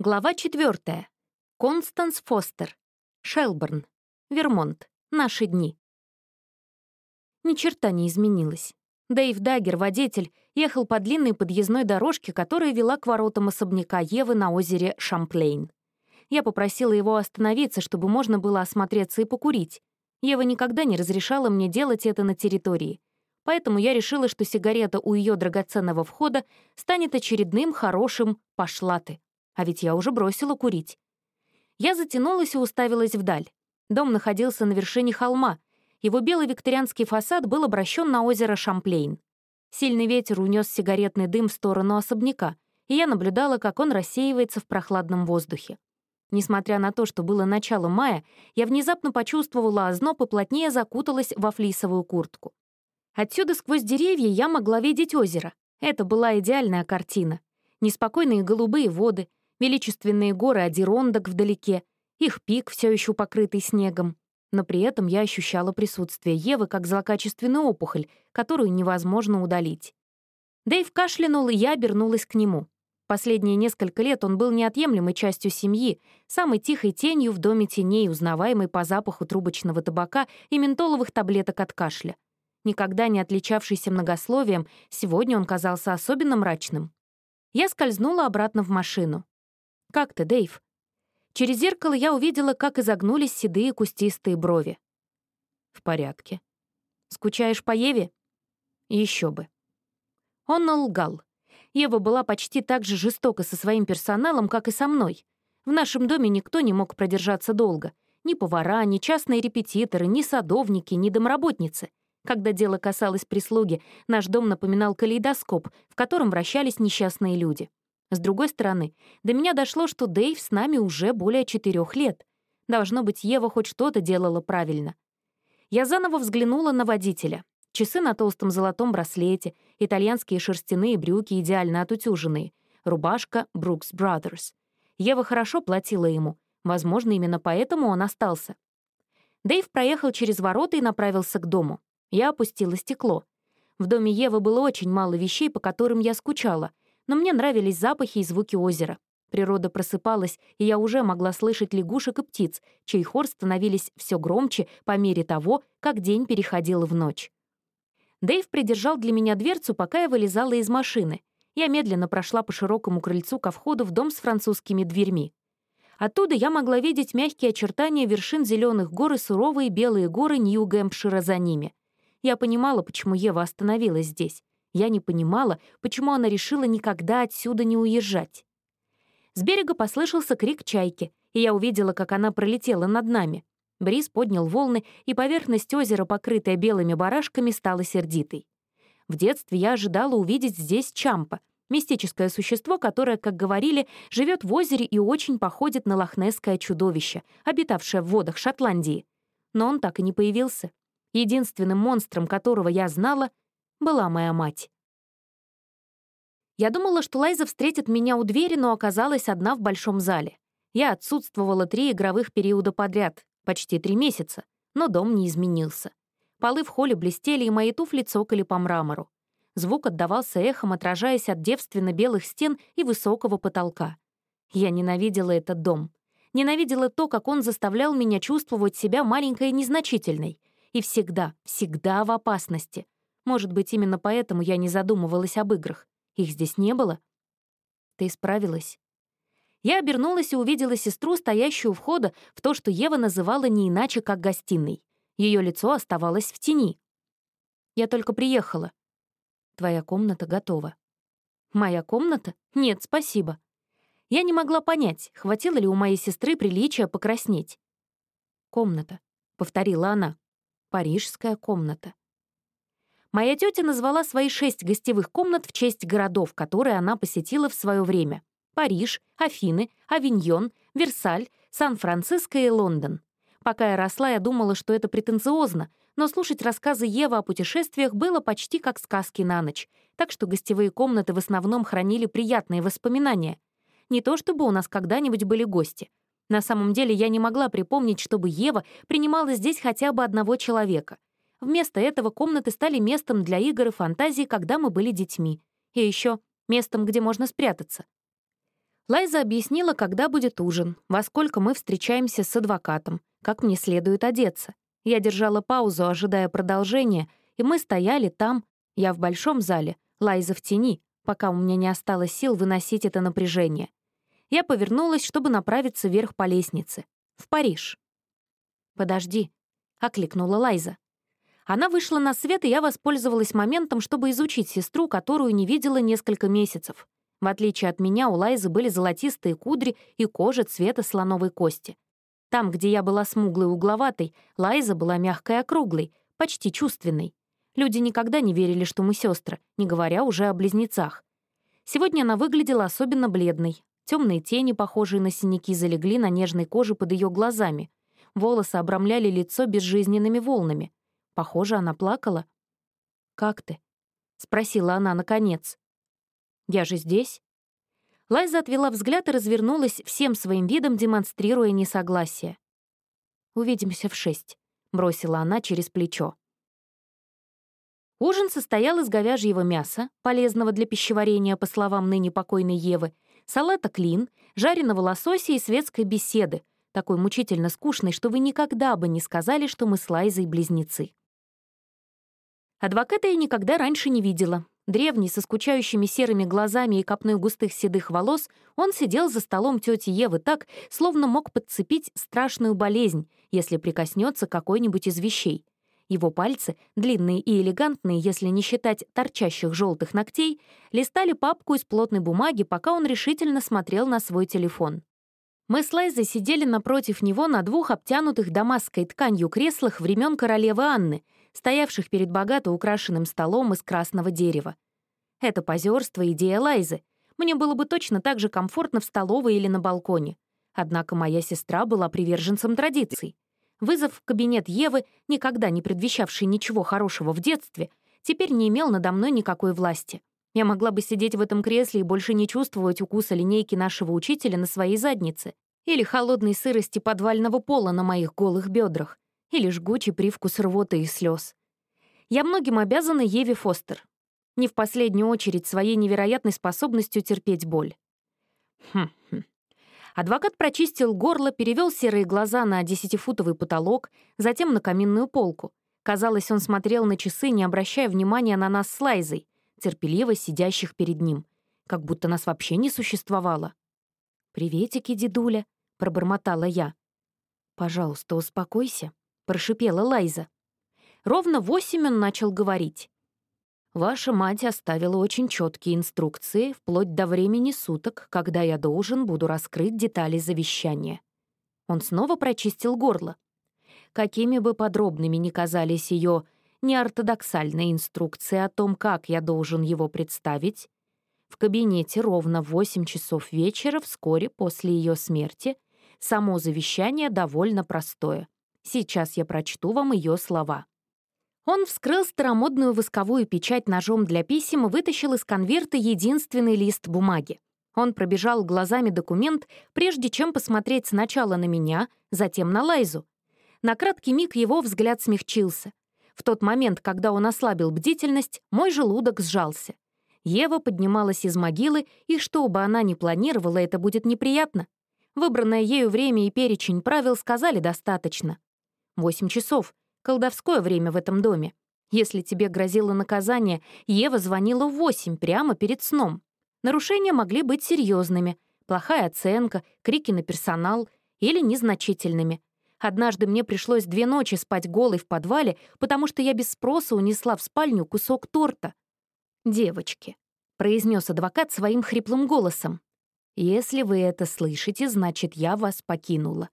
Глава 4. Констанс Фостер. Шелборн. Вермонт. Наши дни. Ни черта не изменилось. Дэйв Даггер, водитель, ехал по длинной подъездной дорожке, которая вела к воротам особняка Евы на озере Шамплейн. Я попросила его остановиться, чтобы можно было осмотреться и покурить. Ева никогда не разрешала мне делать это на территории. Поэтому я решила, что сигарета у ее драгоценного входа станет очередным хорошим «пошла ты». А ведь я уже бросила курить. Я затянулась и уставилась вдаль. Дом находился на вершине холма. Его белый викторианский фасад был обращен на озеро Шамплейн. Сильный ветер унес сигаретный дым в сторону особняка, и я наблюдала, как он рассеивается в прохладном воздухе. Несмотря на то, что было начало мая, я внезапно почувствовала озноб и плотнее закуталась во флисовую куртку. Отсюда сквозь деревья я могла видеть озеро. Это была идеальная картина. Неспокойные голубые воды, величественные горы Адирондок вдалеке, их пик, все еще покрытый снегом. Но при этом я ощущала присутствие Евы как злокачественную опухоль, которую невозможно удалить. Дэйв кашлянул, и я обернулась к нему. Последние несколько лет он был неотъемлемой частью семьи, самой тихой тенью в доме теней, узнаваемой по запаху трубочного табака и ментоловых таблеток от кашля. Никогда не отличавшийся многословием, сегодня он казался особенно мрачным. Я скользнула обратно в машину. «Как ты, Дэйв?» Через зеркало я увидела, как изогнулись седые кустистые брови. «В порядке. Скучаешь по Еве?» Еще бы». Он лгал. Ева была почти так же жестока со своим персоналом, как и со мной. В нашем доме никто не мог продержаться долго. Ни повара, ни частные репетиторы, ни садовники, ни домработницы. Когда дело касалось прислуги, наш дом напоминал калейдоскоп, в котором вращались несчастные люди. С другой стороны, до меня дошло, что Дэйв с нами уже более четырех лет. Должно быть, Ева хоть что-то делала правильно. Я заново взглянула на водителя. Часы на толстом золотом браслете, итальянские шерстяные брюки, идеально отутюженные, рубашка Brooks Brothers. Ева хорошо платила ему. Возможно, именно поэтому он остался. Дэйв проехал через ворота и направился к дому. Я опустила стекло. В доме Евы было очень мало вещей, по которым я скучала — но мне нравились запахи и звуки озера. Природа просыпалась, и я уже могла слышать лягушек и птиц, чей хор становились все громче по мере того, как день переходил в ночь. Дэйв придержал для меня дверцу, пока я вылезала из машины. Я медленно прошла по широкому крыльцу ко входу в дом с французскими дверьми. Оттуда я могла видеть мягкие очертания вершин зеленых гор и суровые белые горы Нью-Гэмпшира за ними. Я понимала, почему Ева остановилась здесь. Я не понимала, почему она решила никогда отсюда не уезжать. С берега послышался крик чайки, и я увидела, как она пролетела над нами. Бриз поднял волны, и поверхность озера, покрытая белыми барашками, стала сердитой. В детстве я ожидала увидеть здесь Чампа, мистическое существо, которое, как говорили, живет в озере и очень походит на лохнесское чудовище, обитавшее в водах Шотландии. Но он так и не появился. Единственным монстром, которого я знала, была моя мать. Я думала, что Лайза встретит меня у двери, но оказалась одна в большом зале. Я отсутствовала три игровых периода подряд, почти три месяца, но дом не изменился. Полы в холле блестели, и мои туфли цокали по мрамору. Звук отдавался эхом, отражаясь от девственно-белых стен и высокого потолка. Я ненавидела этот дом. Ненавидела то, как он заставлял меня чувствовать себя маленькой и незначительной. И всегда, всегда в опасности. Может быть, именно поэтому я не задумывалась об играх. Их здесь не было. Ты справилась. Я обернулась и увидела сестру, стоящую у входа, в то, что Ева называла не иначе, как гостиной. Ее лицо оставалось в тени. Я только приехала. Твоя комната готова. Моя комната? Нет, спасибо. Я не могла понять, хватило ли у моей сестры приличия покраснеть. «Комната», — повторила она. «Парижская комната». Моя тетя назвала свои шесть гостевых комнат в честь городов, которые она посетила в свое время. Париж, Афины, Авиньон, Версаль, Сан-Франциско и Лондон. Пока я росла, я думала, что это претенциозно, но слушать рассказы Евы о путешествиях было почти как сказки на ночь, так что гостевые комнаты в основном хранили приятные воспоминания. Не то чтобы у нас когда-нибудь были гости. На самом деле я не могла припомнить, чтобы Ева принимала здесь хотя бы одного человека — Вместо этого комнаты стали местом для игр и фантазий, когда мы были детьми. И еще местом, где можно спрятаться. Лайза объяснила, когда будет ужин, во сколько мы встречаемся с адвокатом, как мне следует одеться. Я держала паузу, ожидая продолжения, и мы стояли там, я в большом зале, Лайза в тени, пока у меня не осталось сил выносить это напряжение. Я повернулась, чтобы направиться вверх по лестнице. В Париж. «Подожди», — окликнула Лайза. Она вышла на свет, и я воспользовалась моментом, чтобы изучить сестру, которую не видела несколько месяцев. В отличие от меня, у Лайзы были золотистые кудри и кожа цвета слоновой кости. Там, где я была смуглой и угловатой, Лайза была мягкой и округлой, почти чувственной. Люди никогда не верили, что мы сестры, не говоря уже о близнецах. Сегодня она выглядела особенно бледной. Темные тени, похожие на синяки, залегли на нежной коже под ее глазами. Волосы обрамляли лицо безжизненными волнами. Похоже, она плакала. «Как ты?» — спросила она наконец. «Я же здесь». Лайза отвела взгляд и развернулась, всем своим видом демонстрируя несогласие. «Увидимся в шесть», — бросила она через плечо. Ужин состоял из говяжьего мяса, полезного для пищеварения, по словам ныне покойной Евы, салата клин, жареного лосося и светской беседы, такой мучительно скучной, что вы никогда бы не сказали, что мы с Лайзой близнецы. Адвоката я никогда раньше не видела. Древний, со скучающими серыми глазами и копной густых седых волос, он сидел за столом тети Евы так, словно мог подцепить страшную болезнь, если прикоснется какой-нибудь из вещей. Его пальцы, длинные и элегантные, если не считать торчащих желтых ногтей, листали папку из плотной бумаги, пока он решительно смотрел на свой телефон. Мы с Лайзой сидели напротив него на двух обтянутых дамасской тканью креслах времен королевы Анны, стоявших перед богато украшенным столом из красного дерева. Это позерство — идея Лайзы. Мне было бы точно так же комфортно в столовой или на балконе. Однако моя сестра была приверженцем традиций. Вызов в кабинет Евы, никогда не предвещавший ничего хорошего в детстве, теперь не имел надо мной никакой власти. Я могла бы сидеть в этом кресле и больше не чувствовать укуса линейки нашего учителя на своей заднице или холодной сырости подвального пола на моих голых бедрах, или жгучий привкус рвоты и слез. Я многим обязана Еве Фостер. Не в последнюю очередь своей невероятной способностью терпеть боль. Хм-хм. Адвокат прочистил горло, перевел серые глаза на десятифутовый потолок, затем на каминную полку. Казалось, он смотрел на часы, не обращая внимания на нас с Лайзой, терпеливо сидящих перед ним, как будто нас вообще не существовало. «Приветики, дедуля», — пробормотала я. «Пожалуйста, успокойся», — прошипела Лайза. Ровно восемь он начал говорить. «Ваша мать оставила очень четкие инструкции, вплоть до времени суток, когда я должен буду раскрыть детали завещания». Он снова прочистил горло. Какими бы подробными ни казались ее неортодоксальные инструкции о том, как я должен его представить, в кабинете ровно в 8 часов вечера вскоре после ее смерти само завещание довольно простое. Сейчас я прочту вам ее слова. Он вскрыл старомодную восковую печать ножом для писем и вытащил из конверта единственный лист бумаги. Он пробежал глазами документ, прежде чем посмотреть сначала на меня, затем на Лайзу. На краткий миг его взгляд смягчился. В тот момент, когда он ослабил бдительность, мой желудок сжался. Ева поднималась из могилы, и что бы она ни планировала, это будет неприятно. Выбранное ею время и перечень правил сказали достаточно. Восемь часов. Колдовское время в этом доме. Если тебе грозило наказание, Ева звонила в восемь, прямо перед сном. Нарушения могли быть серьезными, плохая оценка, крики на персонал или незначительными. Однажды мне пришлось две ночи спать голой в подвале, потому что я без спроса унесла в спальню кусок торта. «Девочки», — произнес адвокат своим хриплым голосом, «если вы это слышите, значит, я вас покинула.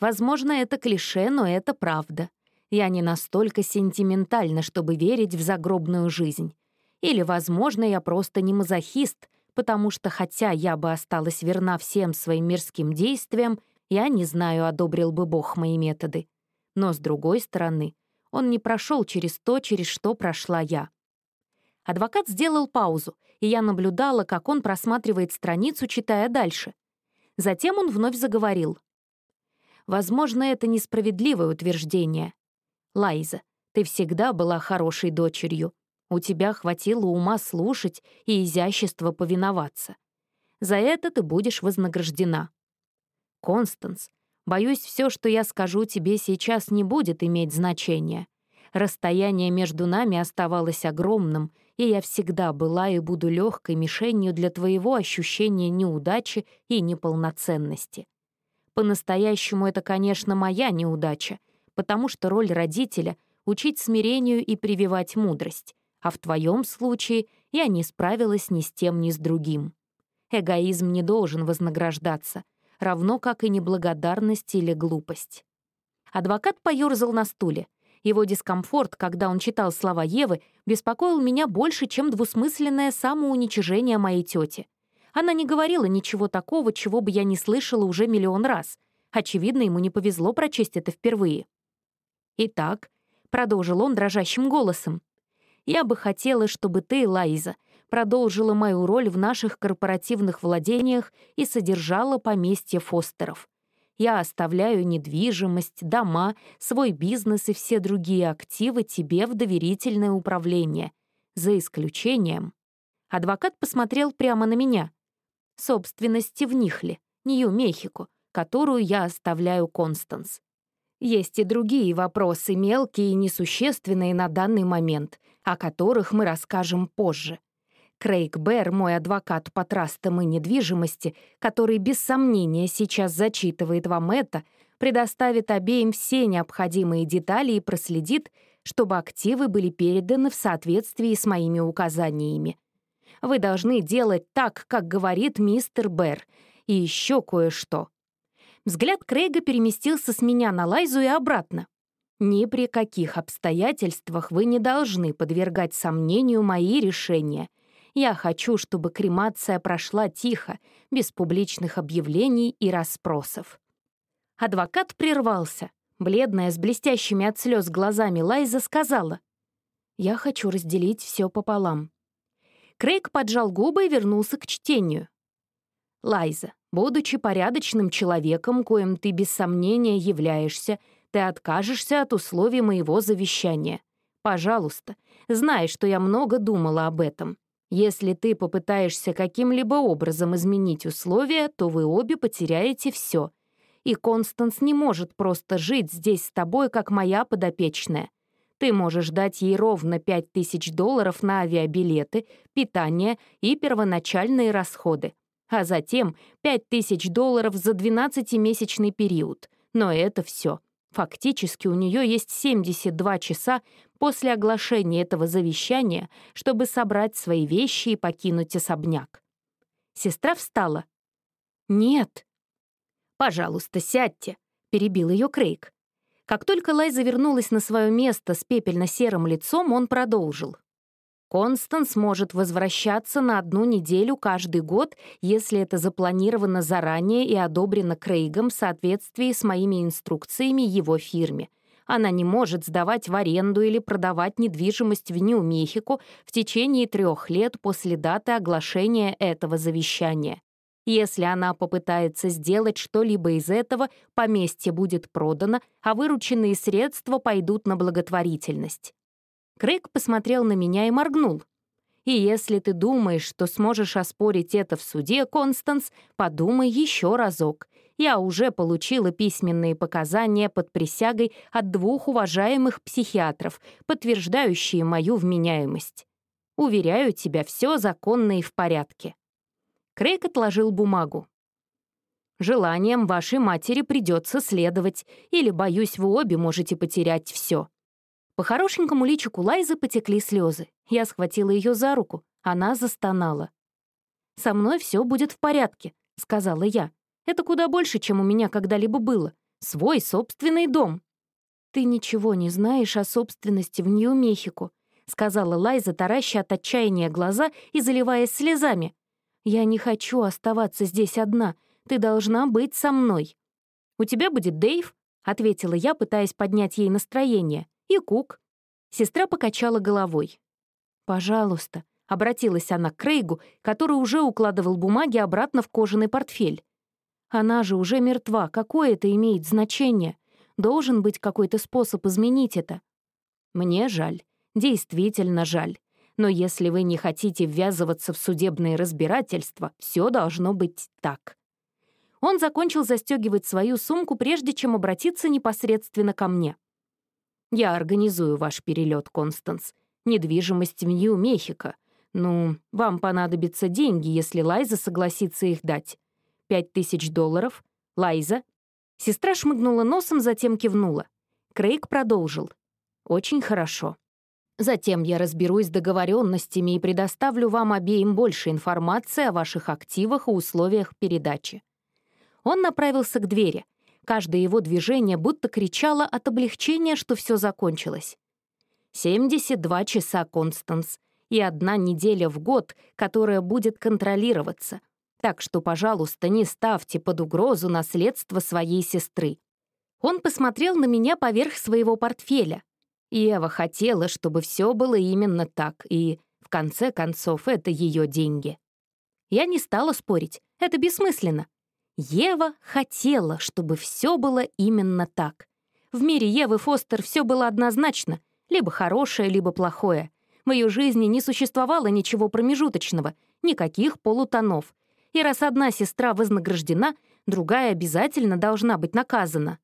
Возможно, это клише, но это правда. Я не настолько сентиментальна, чтобы верить в загробную жизнь. Или, возможно, я просто не мазохист, потому что, хотя я бы осталась верна всем своим мирским действиям, я не знаю, одобрил бы Бог мои методы. Но, с другой стороны, он не прошел через то, через что прошла я. Адвокат сделал паузу, и я наблюдала, как он просматривает страницу, читая дальше. Затем он вновь заговорил. Возможно, это несправедливое утверждение. Лайза, ты всегда была хорошей дочерью. У тебя хватило ума слушать и изящества повиноваться. За это ты будешь вознаграждена. Констанс, боюсь, все, что я скажу тебе сейчас, не будет иметь значения. Расстояние между нами оставалось огромным, и я всегда была и буду легкой мишенью для твоего ощущения неудачи и неполноценности. По-настоящему это, конечно, моя неудача, потому что роль родителя — учить смирению и прививать мудрость, а в твоем случае я не справилась ни с тем, ни с другим. Эгоизм не должен вознаграждаться, равно как и неблагодарность или глупость. Адвокат поёрзал на стуле. Его дискомфорт, когда он читал слова Евы, беспокоил меня больше, чем двусмысленное самоуничижение моей тети. Она не говорила ничего такого, чего бы я не слышала уже миллион раз. Очевидно, ему не повезло прочесть это впервые. «Итак», — продолжил он дрожащим голосом, «я бы хотела, чтобы ты, Лайза, продолжила мою роль в наших корпоративных владениях и содержала поместье Фостеров. Я оставляю недвижимость, дома, свой бизнес и все другие активы тебе в доверительное управление. За исключением... Адвокат посмотрел прямо на меня. Собственности в Нихле, Нью-Мехико, которую я оставляю Констанс. Есть и другие вопросы, мелкие и несущественные на данный момент, о которых мы расскажем позже. Крейг Бэр, мой адвокат по трастам и недвижимости, который без сомнения сейчас зачитывает вам это, предоставит обеим все необходимые детали и проследит, чтобы активы были переданы в соответствии с моими указаниями. Вы должны делать так, как говорит мистер Бэр, и еще кое-что. Взгляд Крейга переместился с меня на Лайзу и обратно. Ни при каких обстоятельствах вы не должны подвергать сомнению мои решения, я хочу, чтобы кремация прошла тихо, без публичных объявлений и расспросов». Адвокат прервался. Бледная, с блестящими от слез глазами Лайза сказала, «Я хочу разделить все пополам». Крейг поджал губы и вернулся к чтению. «Лайза, будучи порядочным человеком, коим ты без сомнения являешься, ты откажешься от условий моего завещания. Пожалуйста, знай, что я много думала об этом. Если ты попытаешься каким-либо образом изменить условия, то вы обе потеряете все. И Констанс не может просто жить здесь с тобой, как моя подопечная. Ты можешь дать ей ровно 5000 долларов на авиабилеты, питание и первоначальные расходы. А затем 5000 долларов за 12-месячный период. Но это все. Фактически у нее есть 72 часа после оглашения этого завещания, чтобы собрать свои вещи и покинуть особняк. Сестра встала. «Нет». «Пожалуйста, сядьте», — перебил ее Крейг. Как только Лайза вернулась на свое место с пепельно-серым лицом, он продолжил. Констанс может возвращаться на одну неделю каждый год, если это запланировано заранее и одобрено Крейгом в соответствии с моими инструкциями его фирме. Она не может сдавать в аренду или продавать недвижимость в Нью-Мехико в течение трех лет после даты оглашения этого завещания. Если она попытается сделать что-либо из этого, поместье будет продано, а вырученные средства пойдут на благотворительность. Крейг посмотрел на меня и моргнул. «И если ты думаешь, что сможешь оспорить это в суде, Констанс, подумай еще разок. Я уже получила письменные показания под присягой от двух уважаемых психиатров, подтверждающие мою вменяемость. Уверяю тебя, все законно и в порядке». Крейг отложил бумагу. «Желанием вашей матери придется следовать, или, боюсь, вы обе можете потерять все. По хорошенькому личику Лайзы потекли слезы. Я схватила ее за руку. Она застонала. «Со мной все будет в порядке», — сказала я. «Это куда больше, чем у меня когда-либо было. Свой собственный дом». «Ты ничего не знаешь о собственности в Нью-Мехико», — сказала Лайза, тараща от отчаяния глаза и заливаясь слезами. «Я не хочу оставаться здесь одна. Ты должна быть со мной». «У тебя будет Дэйв», — ответила я, пытаясь поднять ей настроение и Кук». Сестра покачала головой. «Пожалуйста», — обратилась она к Крейгу, который уже укладывал бумаги обратно в кожаный портфель. «Она же уже мертва, какое это имеет значение? Должен быть какой-то способ изменить это». «Мне жаль, действительно жаль. Но если вы не хотите ввязываться в судебные разбирательства, все должно быть так. Он закончил застегивать свою сумку, прежде чем обратиться непосредственно ко мне. «Я организую ваш перелет, Констанс. Недвижимость в Нью-Мехико. Ну, вам понадобятся деньги, если Лайза согласится их дать. Пять тысяч долларов. Лайза?» Сестра шмыгнула носом, затем кивнула. Крейг продолжил. «Очень хорошо. Затем я разберусь с договоренностями и предоставлю вам обеим больше информации о ваших активах и условиях передачи. Он направился к двери. Каждое его движение будто кричало от облегчения, что все закончилось. 72 часа, Констанс, и одна неделя в год, которая будет контролироваться. Так что, пожалуйста, не ставьте под угрозу наследство своей сестры. Он посмотрел на меня поверх своего портфеля. Ева хотела, чтобы все было именно так, и, в конце концов, это ее деньги. Я не стала спорить, это бессмысленно. Ева хотела, чтобы все было именно так. В мире Евы Фостер все было однозначно, либо хорошее, либо плохое. В ее жизни не существовало ничего промежуточного, никаких полутонов. И раз одна сестра вознаграждена, другая обязательно должна быть наказана.